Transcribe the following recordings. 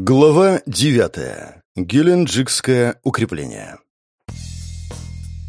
Глава девятая. Геленджикское укрепление.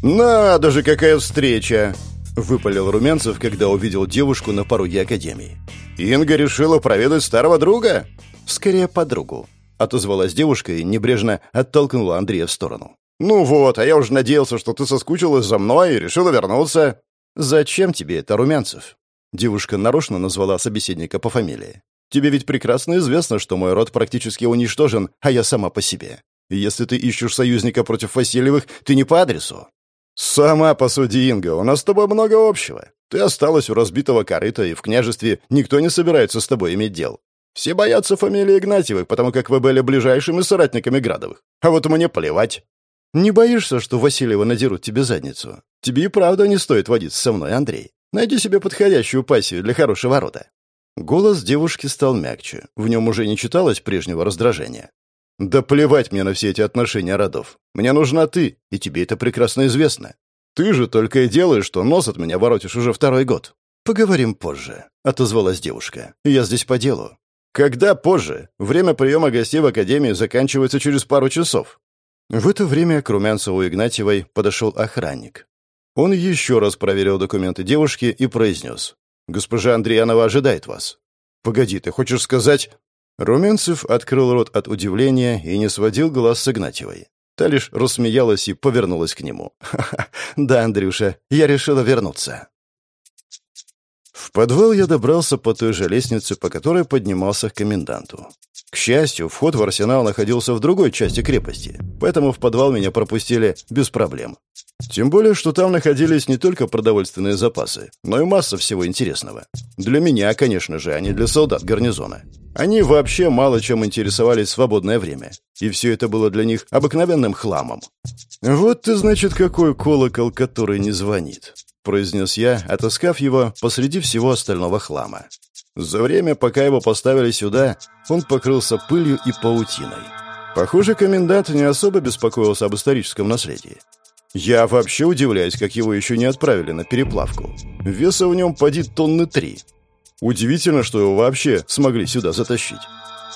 «Надо же, какая встреча!» — выпалил Румянцев, когда увидел девушку на пороге академии. «Инга решила проведать старого друга?» «Скорее, подругу», — отозвалась девушка и небрежно оттолкнула Андрея в сторону. «Ну вот, а я уже надеялся, что ты соскучилась за мной и решила вернуться». «Зачем тебе это, Румянцев?» Девушка нарочно назвала собеседника по фамилии. «Тебе ведь прекрасно известно, что мой род практически уничтожен, а я сама по себе. Если ты ищешь союзника против Васильевых, ты не по адресу». «Сама посуди, Инга, у нас с тобой много общего. Ты осталась у разбитого корыта, и в княжестве никто не собирается с тобой иметь дел. Все боятся фамилии Игнатьевых, потому как вы были ближайшими соратниками Градовых. А вот мне плевать». «Не боишься, что Васильева надерут тебе задницу? Тебе и правда не стоит водиться со мной, Андрей. Найди себе подходящую пассию для хорошего рода». Голос девушки стал мягче. В нем уже не читалось прежнего раздражения. «Да плевать мне на все эти отношения родов. Мне нужна ты, и тебе это прекрасно известно. Ты же только и делаешь, что нос от меня воротишь уже второй год». «Поговорим позже», — отозвалась девушка. «Я здесь по делу». «Когда позже? Время приема гостей в академии заканчивается через пару часов». В это время к Румянцеву Игнатьевой подошел охранник. Он еще раз проверил документы девушки и произнес. «Госпожа Андреянова ожидает вас». «Погоди, ты хочешь сказать...» Румянцев открыл рот от удивления и не сводил глаз с Игнатьевой. Та лишь рассмеялась и повернулась к нему. «Ха-ха, да, Андрюша, я решила вернуться». В подвал я добрался по той же лестнице, по которой поднимался к коменданту. К счастью, вход в арсенал находился в другой части крепости, поэтому в подвал меня пропустили без проблем. Тем более, что там находились не только продовольственные запасы, но и масса всего интересного. Для меня, конечно же, а не для солдат гарнизона. Они вообще мало чем интересовались свободное время, и все это было для них обыкновенным хламом. «Вот ты, значит, какой колокол, который не звонит», — произнес я, отыскав его посреди всего остального хлама. За время, пока его поставили сюда, он покрылся пылью и паутиной. Похоже, комендант не особо беспокоился об историческом наследии. Я вообще удивляюсь, как его еще не отправили на переплавку. Веса в нем поди тонны три. Удивительно, что его вообще смогли сюда затащить.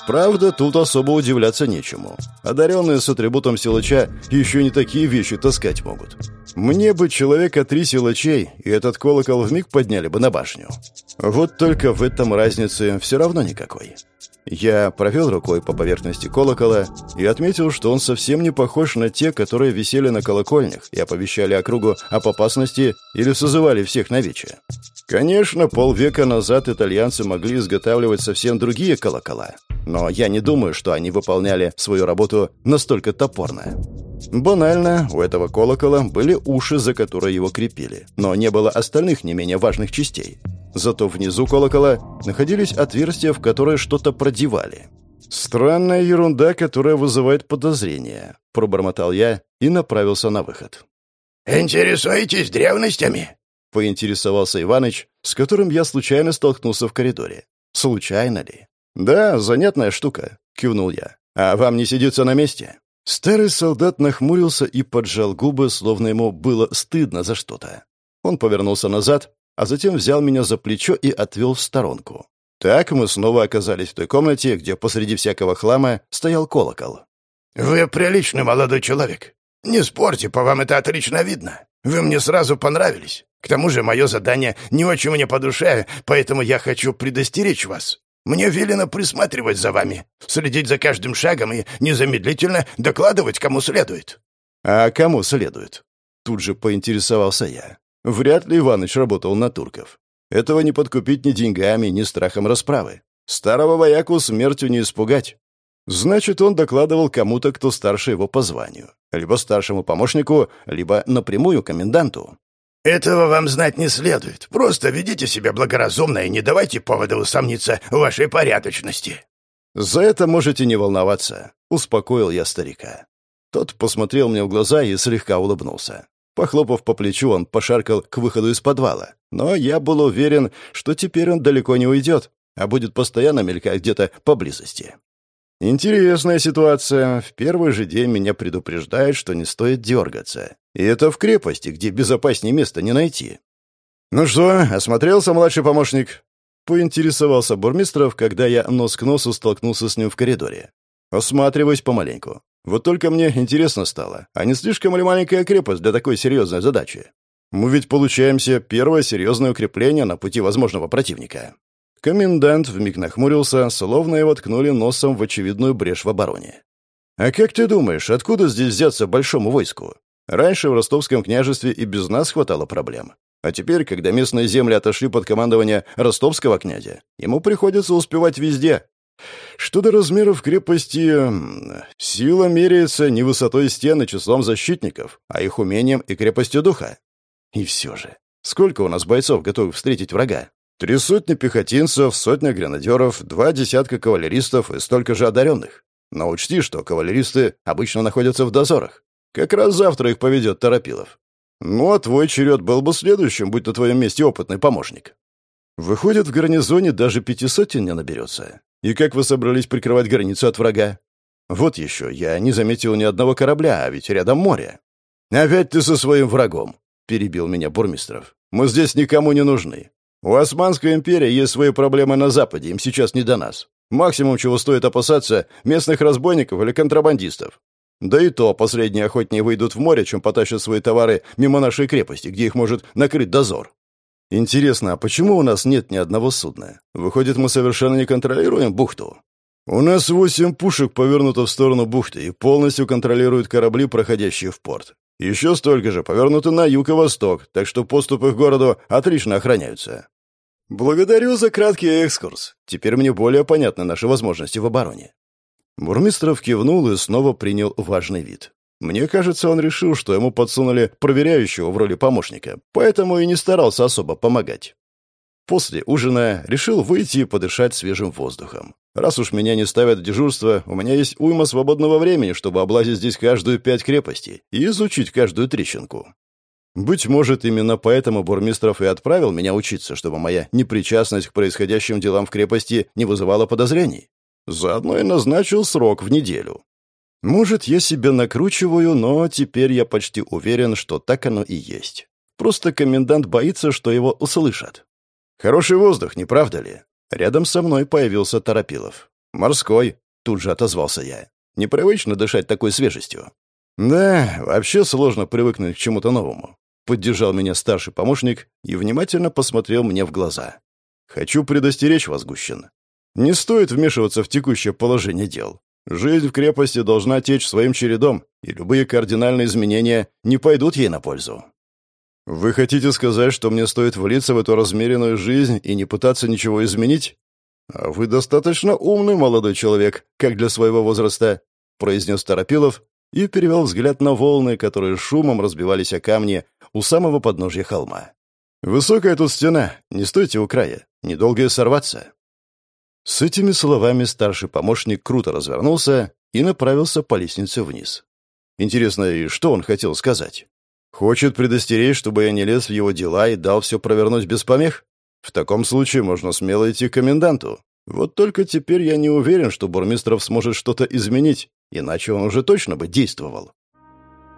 Правда, тут особо удивляться нечему. Одаренные с атрибутом силача еще не такие вещи таскать могут. Мне бы человека три силачей, и этот колокол вмиг подняли бы на башню. Вот только в этом разницы все равно никакой. Я провел рукой по поверхности колокола и отметил, что он совсем не похож на те, которые висели на колокольнях и оповещали округу об опасности или созывали всех на вече. Конечно, полвека назад итальянцы могли изготавливать совсем другие колокола, но я не думаю, что они выполняли свою работу настолько топорно. Банально, у этого колокола были уши, за которые его крепили, но не было остальных не менее важных частей. Зато внизу колокола находились отверстия, в которые что-то продевали. «Странная ерунда, которая вызывает подозрения», — пробормотал я и направился на выход. «Интересуетесь древностями?» — поинтересовался Иваныч, с которым я случайно столкнулся в коридоре. «Случайно ли?» «Да, занятная штука», — кивнул я. «А вам не сидится на месте?» Старый солдат нахмурился и поджал губы, словно ему было стыдно за что-то. Он повернулся назад, а затем взял меня за плечо и отвел в сторонку. Так мы снова оказались в той комнате, где посреди всякого хлама стоял колокол. «Вы приличный молодой человек. Не спорьте, по вам это отлично видно. Вы мне сразу понравились. К тому же мое задание не очень мне по душе, поэтому я хочу предостеречь вас. Мне велено присматривать за вами, следить за каждым шагом и незамедлительно докладывать, кому следует». «А кому следует?» Тут же поинтересовался я. Вряд ли Иваныч работал на турков. Этого не подкупить ни деньгами, ни страхом расправы. Старого вояку смертью не испугать. Значит, он докладывал кому-то, кто старше его по званию. Либо старшему помощнику, либо напрямую коменданту. «Этого вам знать не следует. Просто ведите себя благоразумно и не давайте повода усомниться в вашей порядочности». «За это можете не волноваться», — успокоил я старика. Тот посмотрел мне в глаза и слегка улыбнулся. Похлопав по плечу, он пошаркал к выходу из подвала. Но я был уверен, что теперь он далеко не уйдет, а будет постоянно мелькать где-то поблизости. Интересная ситуация. В первый же день меня предупреждают, что не стоит дергаться. И это в крепости, где безопаснее места не найти. «Ну что, осмотрелся младший помощник?» Поинтересовался Бурмистров, когда я нос к носу столкнулся с ним в коридоре. Осматриваюсь помаленьку. Вот только мне интересно стало, а не слишком ли маленькая крепость для такой серьезной задачи? Мы ведь получаемся первое серьезное укрепление на пути возможного противника. Комендант вмиг нахмурился, словно его ткнули носом в очевидную брешь в обороне. «А как ты думаешь, откуда здесь взяться большому войску? Раньше в ростовском княжестве и без нас хватало проблем. А теперь, когда местные земли отошли под командование ростовского князя, ему приходится успевать везде. Что до размеров крепости, сила меряется не высотой стен и числом защитников, а их умением и крепостью духа. И все же, сколько у нас бойцов готовых встретить врага? Три сотни пехотинцев, сотня гренадеров, два десятка кавалеристов и столько же одаренных. Но учти, что кавалеристы обычно находятся в дозорах. Как раз завтра их поведет Торопилов. Ну, а твой черед был бы следующим, будь на твоем месте опытный помощник. Выходит, в гарнизоне даже пяти сотен не наберется. И как вы собрались прикрывать границу от врага? Вот еще, я не заметил ни одного корабля, а ведь рядом море. Опять ты со своим врагом, — перебил меня Бурмистров. Мы здесь никому не нужны. У Османской империи есть свои проблемы на Западе, им сейчас не до нас. Максимум, чего стоит опасаться, местных разбойников или контрабандистов. Да и то последние охотнее выйдут в море, чем потащат свои товары мимо нашей крепости, где их может накрыть дозор. Интересно, а почему у нас нет ни одного судна? Выходит, мы совершенно не контролируем бухту? У нас восемь пушек повернуто в сторону бухты и полностью контролируют корабли, проходящие в порт. Еще столько же повернуты на юг и восток, так что поступы к городу отлично охраняются. Благодарю за краткий экскурс. Теперь мне более понятны наши возможности в обороне. Бурмистров кивнул и снова принял важный вид. Мне кажется, он решил, что ему подсунули проверяющего в роли помощника, поэтому и не старался особо помогать. После ужина решил выйти и подышать свежим воздухом. Раз уж меня не ставят в дежурство, у меня есть уйма свободного времени, чтобы облазить здесь каждую пять крепостей и изучить каждую трещинку. Быть может, именно поэтому Бурмистров и отправил меня учиться, чтобы моя непричастность к происходящим делам в крепости не вызывала подозрений. Заодно и назначил срок в неделю. Может, я себя накручиваю, но теперь я почти уверен, что так оно и есть. Просто комендант боится, что его услышат. Хороший воздух, не правда ли? Рядом со мной появился Торопилов. «Морской», — тут же отозвался я. «Непривычно дышать такой свежестью». «Да, вообще сложно привыкнуть к чему-то новому», — поддержал меня старший помощник и внимательно посмотрел мне в глаза. «Хочу предостеречь вас, Гущин. Не стоит вмешиваться в текущее положение дел. Жизнь в крепости должна течь своим чередом, и любые кардинальные изменения не пойдут ей на пользу. Вы хотите сказать, что мне стоит влиться в эту размеренную жизнь и не пытаться ничего изменить? А вы достаточно умный молодой человек, как для своего возраста, произнес Торопилов и перевел взгляд на волны, которые шумом разбивались о камни у самого подножья холма. Высокая тут стена, не стойте у края, недолго и сорваться. С этими словами старший помощник круто развернулся и направился по лестнице вниз. Интересно, и что он хотел сказать? Хочет предостеречь, чтобы я не лез в его дела и дал все провернуть без помех? В таком случае можно смело идти к коменданту. Вот только теперь я не уверен, что Бурмистров сможет что-то изменить, иначе он уже точно бы действовал.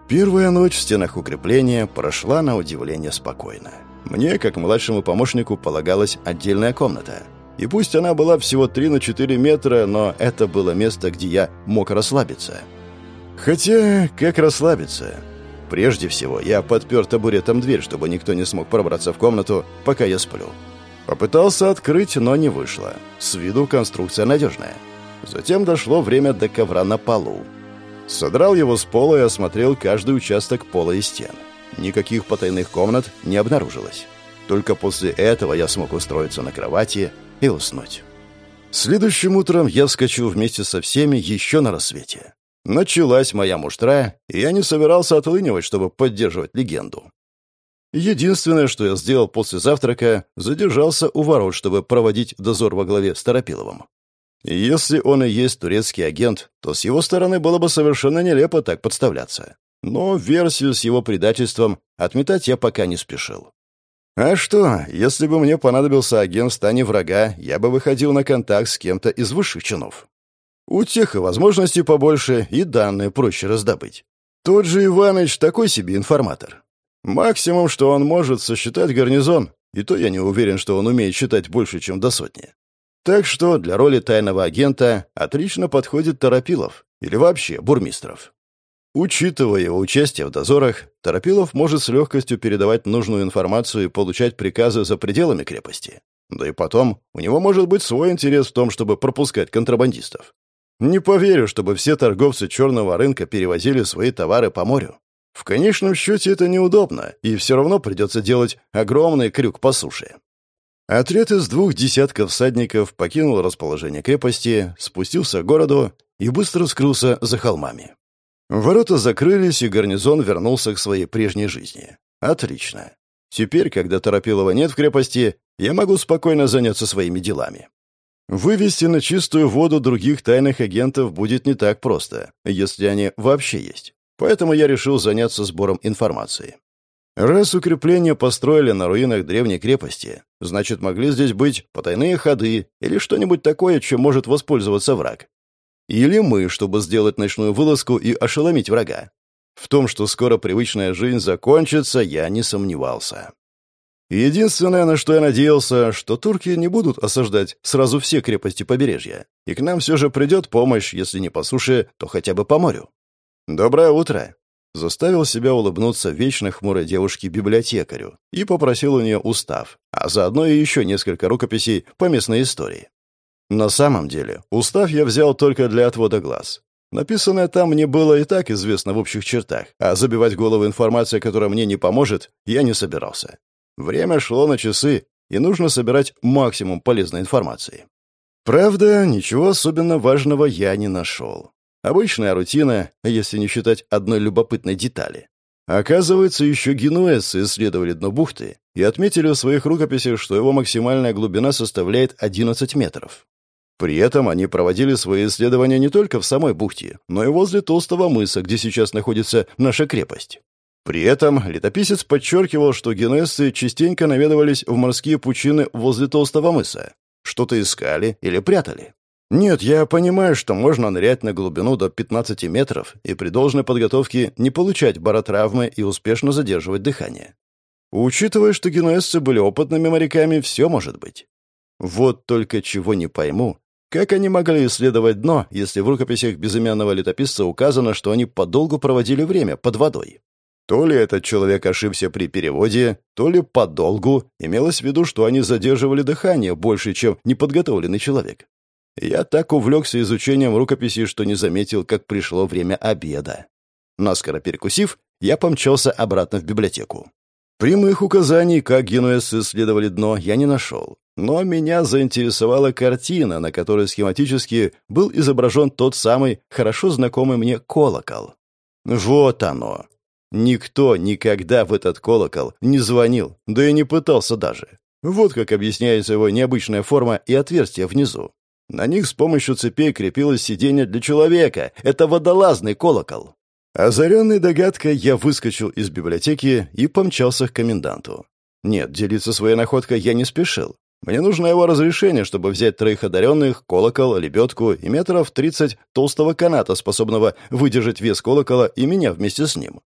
Первая ночь в стенах укрепления прошла на удивление спокойно. Мне, как младшему помощнику, полагалась отдельная комната — и пусть она была всего 3 на 4 метра, но это было место, где я мог расслабиться. Хотя, как расслабиться? Прежде всего, я подпер табуретом дверь, чтобы никто не смог пробраться в комнату, пока я сплю. Попытался открыть, но не вышло. С виду конструкция надежная. Затем дошло время до ковра на полу. Содрал его с пола и осмотрел каждый участок пола и стен. Никаких потайных комнат не обнаружилось. Только после этого я смог устроиться на кровати и уснуть. Следующим утром я вскочил вместе со всеми еще на рассвете. Началась моя муштра, и я не собирался отлынивать, чтобы поддерживать легенду. Единственное, что я сделал после завтрака, задержался у ворот, чтобы проводить дозор во главе с Торопиловым. Если он и есть турецкий агент, то с его стороны было бы совершенно нелепо так подставляться. Но версию с его предательством отметать я пока не спешил. А что, если бы мне понадобился агент в стане врага, я бы выходил на контакт с кем-то из высших чинов. У тех и возможностей побольше, и данные проще раздобыть. Тот же Иваныч такой себе информатор. Максимум, что он может, сосчитать гарнизон, и то я не уверен, что он умеет считать больше, чем до сотни. Так что для роли тайного агента отлично подходит Торопилов или вообще Бурмистров. Учитывая его участие в дозорах, Торопилов может с легкостью передавать нужную информацию и получать приказы за пределами крепости. Да и потом, у него может быть свой интерес в том, чтобы пропускать контрабандистов. Не поверю, чтобы все торговцы черного рынка перевозили свои товары по морю. В конечном счете это неудобно, и все равно придется делать огромный крюк по суше. Отряд из двух десятков всадников покинул расположение крепости, спустился к городу и быстро скрылся за холмами. Ворота закрылись, и гарнизон вернулся к своей прежней жизни. Отлично. Теперь, когда Торопилова нет в крепости, я могу спокойно заняться своими делами. Вывести на чистую воду других тайных агентов будет не так просто, если они вообще есть. Поэтому я решил заняться сбором информации. Раз укрепления построили на руинах древней крепости, значит, могли здесь быть потайные ходы или что-нибудь такое, чем может воспользоваться враг. Или мы, чтобы сделать ночную вылазку и ошеломить врага. В том, что скоро привычная жизнь закончится, я не сомневался. Единственное, на что я надеялся, что турки не будут осаждать сразу все крепости побережья, и к нам все же придет помощь, если не по суше, то хотя бы по морю. «Доброе утро!» Заставил себя улыбнуться вечно хмурой девушке-библиотекарю и попросил у нее устав, а заодно и еще несколько рукописей по местной истории. На самом деле, устав я взял только для отвода глаз. Написанное там мне было и так известно в общих чертах, а забивать голову информация, которая мне не поможет, я не собирался. Время шло на часы, и нужно собирать максимум полезной информации. Правда, ничего особенно важного я не нашел. Обычная рутина, если не считать одной любопытной детали. Оказывается, еще генуэзцы исследовали дно бухты и отметили в своих рукописях, что его максимальная глубина составляет 11 метров. При этом они проводили свои исследования не только в самой бухте, но и возле толстого мыса, где сейчас находится наша крепость. При этом летописец подчеркивал, что генуэзцы частенько наведывались в морские пучины возле толстого мыса, что-то искали или прятали. Нет, я понимаю, что можно нырять на глубину до 15 метров и при должной подготовке не получать баротравмы и успешно задерживать дыхание. Учитывая, что генуэзцы были опытными моряками, все может быть. Вот только чего не пойму, как они могли исследовать дно, если в рукописях безымянного летописца указано, что они подолгу проводили время под водой? То ли этот человек ошибся при переводе, то ли подолгу имелось в виду, что они задерживали дыхание больше, чем неподготовленный человек. Я так увлекся изучением рукописи, что не заметил, как пришло время обеда. Наскоро перекусив, я помчался обратно в библиотеку. Прямых указаний, как генуэзцы исследовали дно, я не нашел. Но меня заинтересовала картина, на которой схематически был изображен тот самый хорошо знакомый мне колокол. Вот оно. Никто никогда в этот колокол не звонил, да и не пытался даже. Вот как объясняется его необычная форма и отверстие внизу. На них с помощью цепей крепилось сиденье для человека. Это водолазный колокол. Озаренный догадкой, я выскочил из библиотеки и помчался к коменданту. Нет, делиться своей находкой я не спешил. Мне нужно его разрешение, чтобы взять троих одаренных, колокол, лебедку и метров тридцать толстого каната, способного выдержать вес колокола и меня вместе с ним.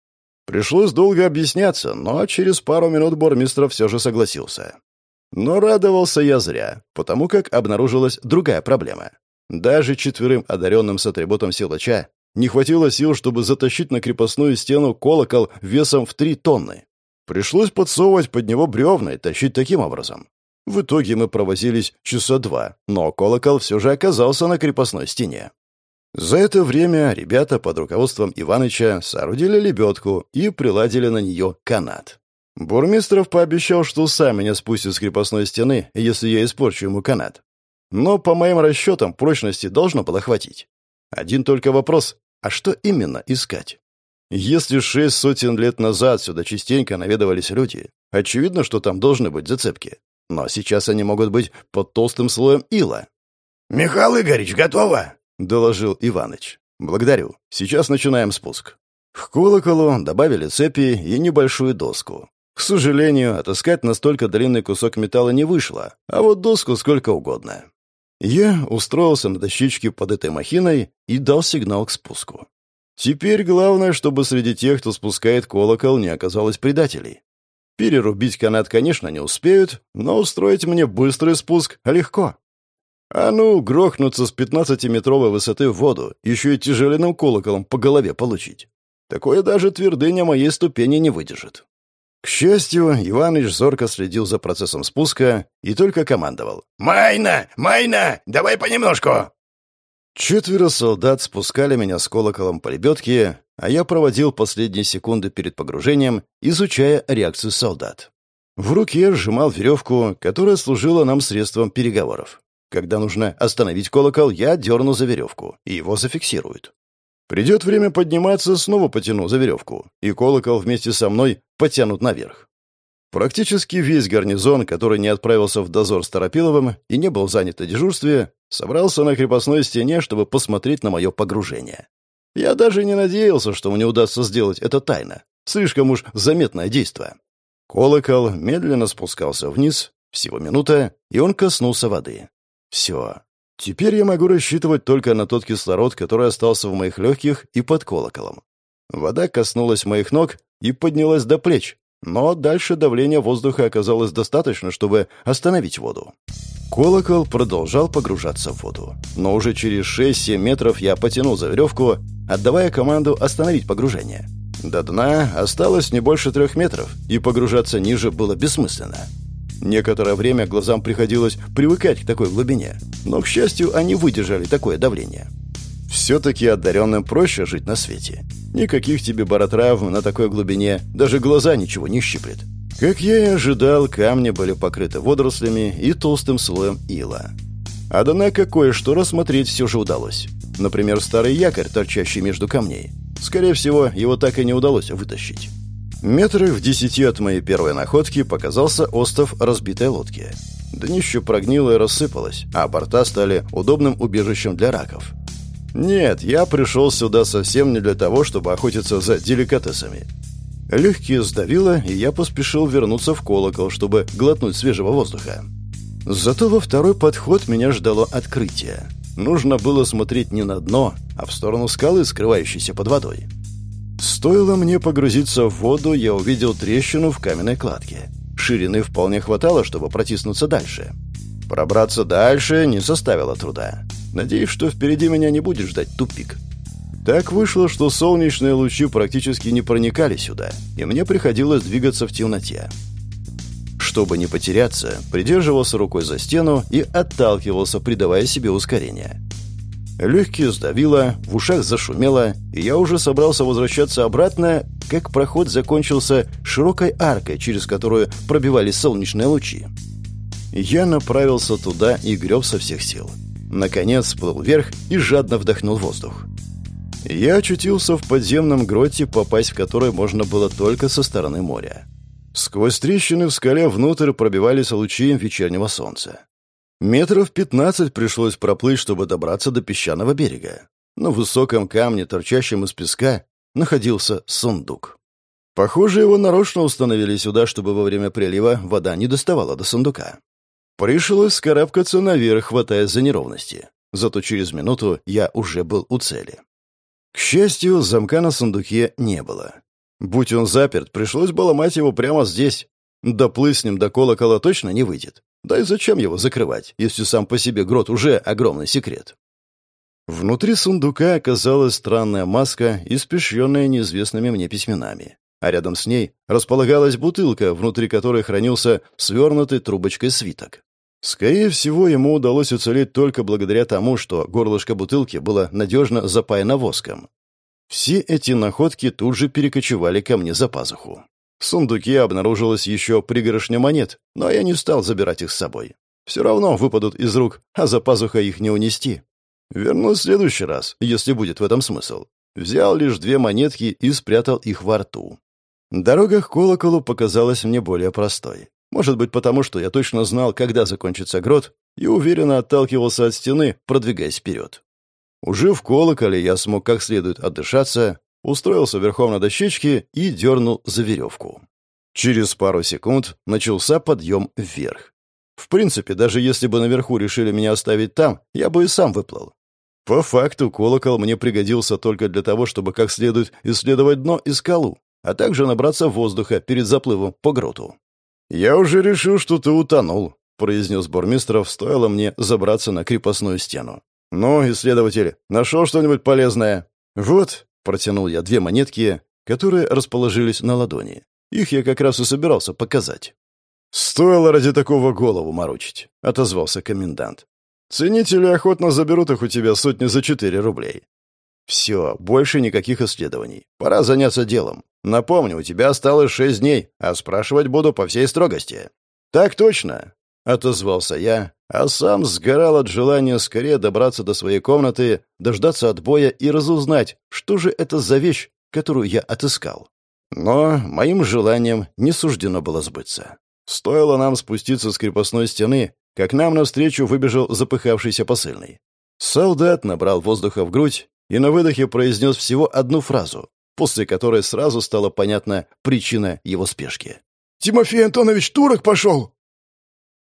Пришлось долго объясняться, но через пару минут Бормистров все же согласился. Но радовался я зря, потому как обнаружилась другая проблема. Даже четверым одаренным с атрибутом силача не хватило сил, чтобы затащить на крепостную стену колокол весом в три тонны. Пришлось подсовывать под него бревна и тащить таким образом. В итоге мы провозились часа два, но колокол все же оказался на крепостной стене. За это время ребята под руководством Иваныча соорудили лебедку и приладили на нее канат. Бурмистров пообещал, что сам меня спустит с крепостной стены, если я испорчу ему канат. Но, по моим расчетам, прочности должно было хватить. Один только вопрос — а что именно искать? Если шесть сотен лет назад сюда частенько наведывались люди, очевидно, что там должны быть зацепки. Но сейчас они могут быть под толстым слоем ила. «Михаил Игоревич, готово?» — доложил Иваныч. «Благодарю. Сейчас начинаем спуск». К колоколу добавили цепи и небольшую доску. К сожалению, отыскать настолько длинный кусок металла не вышло, а вот доску сколько угодно. Я устроился на дощечке под этой махиной и дал сигнал к спуску. Теперь главное, чтобы среди тех, кто спускает колокол, не оказалось предателей. Перерубить канат, конечно, не успеют, но устроить мне быстрый спуск легко. А ну, грохнуться с 15-метровой высоты в воду, еще и тяжеленным колоколом по голове получить. Такое даже твердыня моей ступени не выдержит. К счастью, Иваныч зорко следил за процессом спуска и только командовал. «Майна! Майна! Давай понемножку!» Четверо солдат спускали меня с колоколом по лебедке, а я проводил последние секунды перед погружением, изучая реакцию солдат. В руке сжимал веревку, которая служила нам средством переговоров. Когда нужно остановить колокол, я дерну за веревку, и его зафиксируют. Придет время подниматься, снова потяну за веревку, и колокол вместе со мной потянут наверх. Практически весь гарнизон, который не отправился в дозор с Торопиловым и не был занят на дежурстве, собрался на крепостной стене, чтобы посмотреть на мое погружение. Я даже не надеялся, что мне удастся сделать это тайно. Слишком уж заметное действие. Колокол медленно спускался вниз, всего минута, и он коснулся воды. Все, Теперь я могу рассчитывать только на тот кислород, который остался в моих легких и под колоколом. Вода коснулась моих ног и поднялась до плеч, но дальше давление воздуха оказалось достаточно, чтобы остановить воду. Колокол продолжал погружаться в воду, но уже через 6-7 метров я потянул за веревку, отдавая команду остановить погружение. До дна осталось не больше трех метров, и погружаться ниже было бессмысленно. Некоторое время глазам приходилось привыкать к такой глубине, но, к счастью, они выдержали такое давление. Все-таки одаренным проще жить на свете. Никаких тебе баротравм на такой глубине, даже глаза ничего не щиплет. Как я и ожидал, камни были покрыты водорослями и толстым слоем ила. Однако кое-что рассмотреть все же удалось. Например, старый якорь, торчащий между камней. Скорее всего, его так и не удалось вытащить. Метрах в десяти от моей первой находки показался остов разбитой лодки. Днище прогнило и рассыпалось, а борта стали удобным убежищем для раков. Нет, я пришел сюда совсем не для того, чтобы охотиться за деликатесами. Легкие сдавило, и я поспешил вернуться в колокол, чтобы глотнуть свежего воздуха. Зато во второй подход меня ждало открытие. Нужно было смотреть не на дно, а в сторону скалы, скрывающейся под водой. Стоило мне погрузиться в воду, я увидел трещину в каменной кладке. Ширины вполне хватало, чтобы протиснуться дальше. Пробраться дальше не составило труда. Надеюсь, что впереди меня не будет ждать тупик. Так вышло, что солнечные лучи практически не проникали сюда, и мне приходилось двигаться в темноте. Чтобы не потеряться, придерживался рукой за стену и отталкивался, придавая себе ускорение. Легкие сдавило, в ушах зашумело, и я уже собрался возвращаться обратно, как проход закончился широкой аркой, через которую пробивались солнечные лучи. Я направился туда и греб со всех сил. Наконец всплыл вверх и жадно вдохнул воздух. Я очутился в подземном гроте, попасть в который можно было только со стороны моря. Сквозь трещины в скале внутрь пробивались лучи вечернего солнца. Метров пятнадцать пришлось проплыть, чтобы добраться до песчаного берега. На высоком камне, торчащем из песка, находился сундук. Похоже, его нарочно установили сюда, чтобы во время прилива вода не доставала до сундука. Пришлось скарабкаться наверх, хватаясь за неровности. Зато через минуту я уже был у цели. К счастью, замка на сундуке не было. Будь он заперт, пришлось бы ломать его прямо здесь. Доплыть с ним до колокола точно не выйдет. Да и зачем его закрывать, если сам по себе грот уже огромный секрет? Внутри сундука оказалась странная маска, испещренная неизвестными мне письменами. А рядом с ней располагалась бутылка, внутри которой хранился свернутый трубочкой свиток. Скорее всего, ему удалось уцелеть только благодаря тому, что горлышко бутылки было надежно запаяно воском. Все эти находки тут же перекочевали ко мне за пазуху. В сундуке обнаружилось еще пригоршня монет, но я не стал забирать их с собой. Все равно выпадут из рук, а за пазухой их не унести. Вернусь в следующий раз, если будет в этом смысл. Взял лишь две монетки и спрятал их во рту. Дорога к колоколу показалась мне более простой. Может быть, потому что я точно знал, когда закончится грот, и уверенно отталкивался от стены, продвигаясь вперед. Уже в колоколе я смог как следует отдышаться, устроился верхом на дощечке и дернул за веревку. Через пару секунд начался подъем вверх. В принципе, даже если бы наверху решили меня оставить там, я бы и сам выплыл. По факту, колокол мне пригодился только для того, чтобы как следует исследовать дно и скалу, а также набраться воздуха перед заплывом по гроту. «Я уже решил, что ты утонул», произнес Бурмистров, стоило мне забраться на крепостную стену. «Ну, исследователь, нашел что-нибудь полезное?» «Вот», — протянул я две монетки, которые расположились на ладони. Их я как раз и собирался показать. «Стоило ради такого голову морочить», — отозвался комендант. «Ценители охотно заберут их у тебя сотни за четыре рублей». «Все, больше никаких исследований. Пора заняться делом. Напомню, у тебя осталось шесть дней, а спрашивать буду по всей строгости». «Так точно», — отозвался я, а сам сгорал от желания скорее добраться до своей комнаты, дождаться отбоя и разузнать, что же это за вещь, которую я отыскал. Но моим желанием не суждено было сбыться. Стоило нам спуститься с крепостной стены, как нам навстречу выбежал запыхавшийся посыльный. Солдат набрал воздуха в грудь и на выдохе произнес всего одну фразу, после которой сразу стала понятна причина его спешки. «Тимофей Антонович турок пошел!»